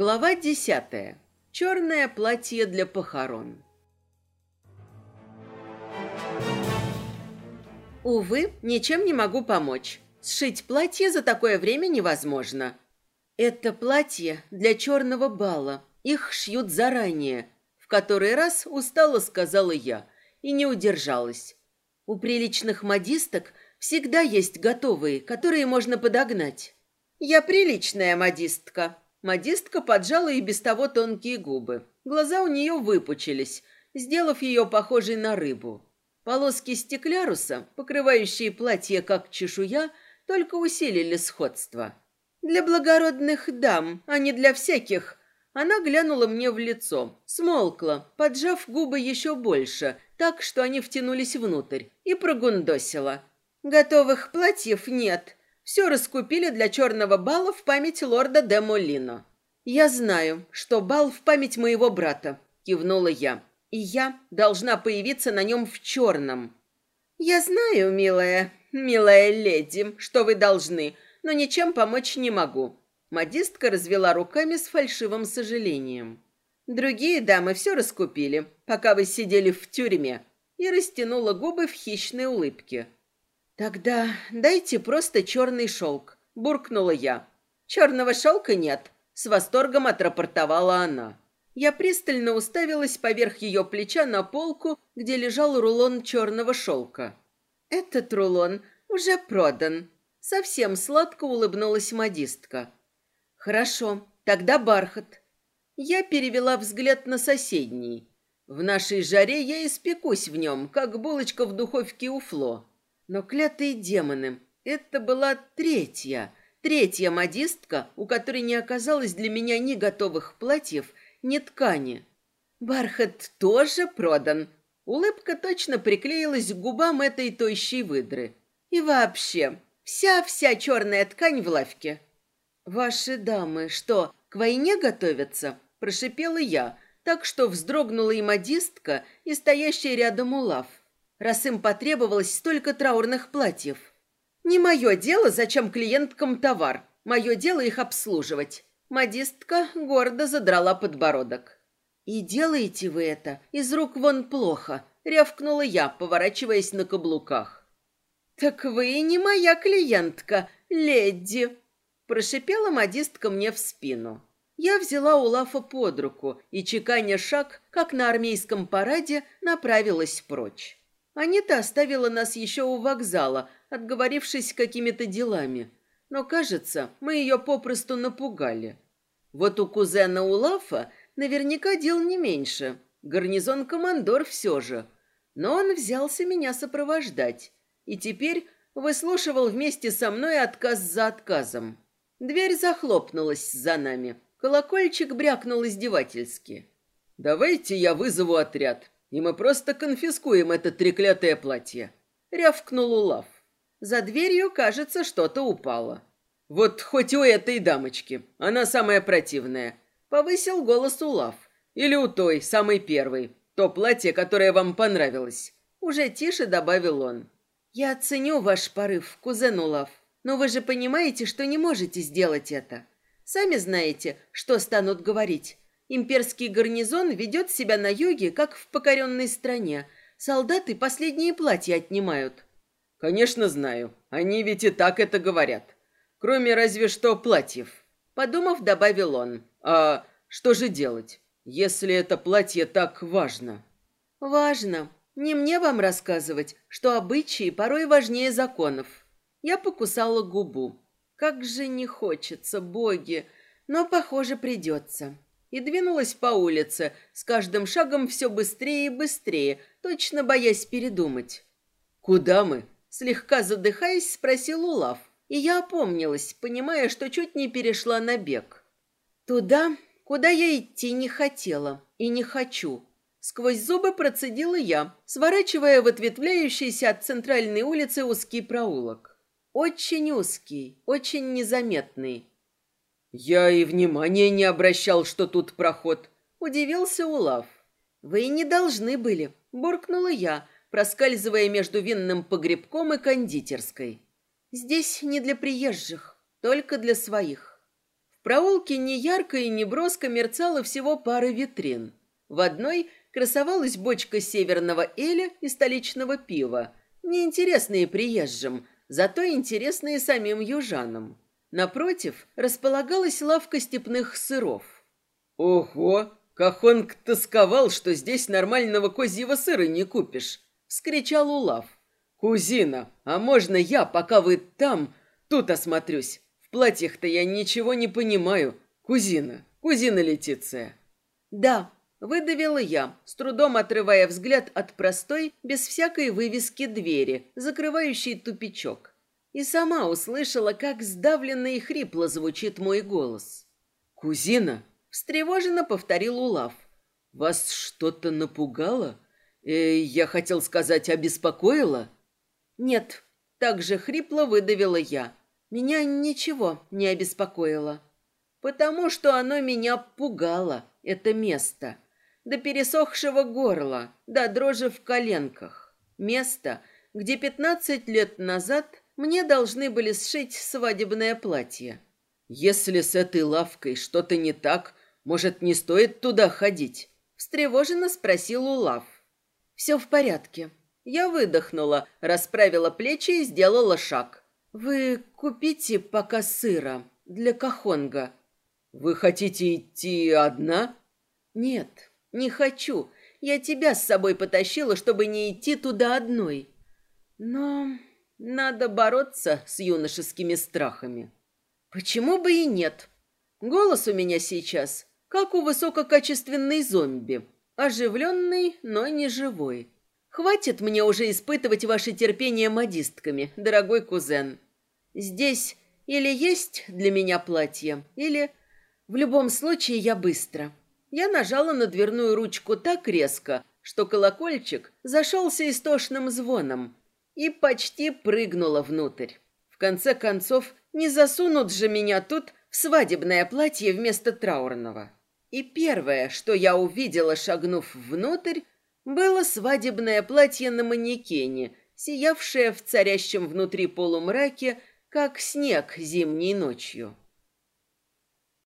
Глава десятая. Черное платье для похорон. Увы, ничем не могу помочь. Сшить платье за такое время невозможно. Это платье для черного бала. Их шьют заранее. В который раз устало сказала я и не удержалась. У приличных модисток всегда есть готовые, которые можно подогнать. Я приличная модистка, Модистка поджала и без того тонкие губы. Глаза у нее выпучились, сделав ее похожей на рыбу. Полоски стекляруса, покрывающие платье как чешуя, только усилили сходство. «Для благородных дам, а не для всяких», она глянула мне в лицо, смолкла, поджав губы еще больше, так, что они втянулись внутрь, и прогундосила. «Готовых платьев нет. Все раскупили для черного бала в память лорда де Молино. «Я знаю, что бал в память моего брата», — кивнула я. «И я должна появиться на нем в черном». «Я знаю, милая, милая леди, что вы должны, но ничем помочь не могу». Модистка развела руками с фальшивым сожалением. «Другие дамы все раскупили, пока вы сидели в тюрьме», и растянула губы в хищной улыбке. «Тогда дайте просто черный шелк», — буркнула я. «Черного шелка нет», — с восторгом отрапортовала она. Я пристально уставилась поверх ее плеча на полку, где лежал рулон черного шелка. «Этот рулон уже продан», — совсем сладко улыбнулась модистка. «Хорошо, тогда бархат». Я перевела взгляд на соседний. В нашей жаре я испекусь в нем, как булочка в духовке у Фло. Но клятые демоны, это была третья, третья модистка, у которой не оказалось для меня ни готовых платьев, ни ткани. Бархат тоже продан. Улыбка точно приклеилась к губам этой тощей выдры. И вообще, вся-вся черная ткань в лавке. «Ваши дамы что, к войне готовятся?» – прошипела я, так что вздрогнула и модистка, и стоящая рядом Улав раз им потребовалось столько траурных платьев. Не мое дело, зачем клиенткам товар. Мое дело их обслуживать. Модистка гордо задрала подбородок. «И делаете вы это из рук вон плохо», — рявкнула я, поворачиваясь на каблуках. «Так вы не моя клиентка, леди», — прошипела модистка мне в спину. Я взяла Улафа под руку и, чеканя шаг, как на армейском параде, направилась прочь. Анита оставила нас еще у вокзала, отговорившись какими-то делами. Но, кажется, мы ее попросту напугали. Вот у кузена Улафа наверняка дел не меньше. Гарнизон-командор все же. Но он взялся меня сопровождать. И теперь выслушивал вместе со мной отказ за отказом. Дверь захлопнулась за нами. Колокольчик брякнул издевательски. «Давайте я вызову отряд и мы просто конфискуем это треклятое платье», — рявкнул Улав. За дверью, кажется, что-то упало. «Вот хоть у этой дамочки, она самая противная», — повысил голос Улав. «Или у той, самой первой, то платье, которое вам понравилось». Уже тише добавил он. «Я оценю ваш порыв, кузен Улав, но вы же понимаете, что не можете сделать это. Сами знаете, что станут говорить. Имперский гарнизон ведет себя на юге, как в покоренной стране. Солдаты последние платья отнимают. Конечно, знаю. Они ведь и так это говорят. Кроме разве что платьев. Подумав, добавил он. А что же делать, если это платье так важно? Важно. Не мне вам рассказывать, что обычаи порой важнее законов. Я покусала губу. Как же не хочется, боги, но, похоже, придется и двинулась по улице, с каждым шагом все быстрее и быстрее, точно боясь передумать. «Куда мы?» – слегка задыхаясь, спросил Улав. И я опомнилась, понимая, что чуть не перешла на бег. «Туда, куда я идти не хотела и не хочу», Сквозь зубы процедила я, сворачивая в ответвляющийся от центральной улицы узкий проулок. Очень узкий, очень незаметный. «Я и внимания не обращал, что тут проход», — удивился Улав. «Вы не должны были», — буркнула я, проскальзывая между винным погребком и кондитерской. «Здесь не для приезжих, только для своих». В проулке неярко и неброско мерцало всего пара витрин. В одной красовалась бочка северного эля и столичного пива, неинтересные приезжим, зато интересные самим южанам. Напротив располагалась лавка степных сыров. «Ого! Кахонг тосковал, что здесь нормального козьего сыра не купишь!» — вскричал Улав. «Кузина, а можно я, пока вы там, тут осмотрюсь? В платьях-то я ничего не понимаю. Кузина, кузина Летиция». «Да», — выдавила я, с трудом отрывая взгляд от простой, без всякой вывески двери, закрывающей тупичок. И сама услышала, как сдавленно и хрипло звучит мой голос. «Кузина?» — встревоженно повторил Улав. «Вас что-то напугало? Э, я хотел сказать, обеспокоило?» «Нет», — так же хрипло выдавила я. «Меня ничего не обеспокоило, потому что оно меня пугало, это место, до пересохшего горла, до дрожи в коленках. Место, где пятнадцать лет назад мне должны были сшить свадебное платье. Если с этой лавкой что-то не так, может, не стоит туда ходить?» Встревоженно спросил Улав. «Все в порядке», я выдохнула, расправила плечи и сделала шаг. «Вы купите пока сыра для кахонга». «Вы хотите идти одна?» «Нет, не хочу. Я тебя с собой потащила, чтобы не идти туда одной. Но надо бороться с юношескими страхами. Почему бы и нет? Голос у меня сейчас, как у высококачественной зомби. Оживленный, но не живой. Хватит мне уже испытывать ваше терпение модистками, дорогой кузен. Здесь или есть для меня платье, или... В любом случае я быстро. Я нажала на дверную ручку так резко, что колокольчик зашелся истошным звоном и почти прыгнула внутрь. В конце концов, не засунут же меня тут в свадебное платье вместо траурного. И первое, что я увидела, шагнув внутрь, было свадебное платье на манекене, сиявшее в царящем внутри полумраке, как снег зимней ночью.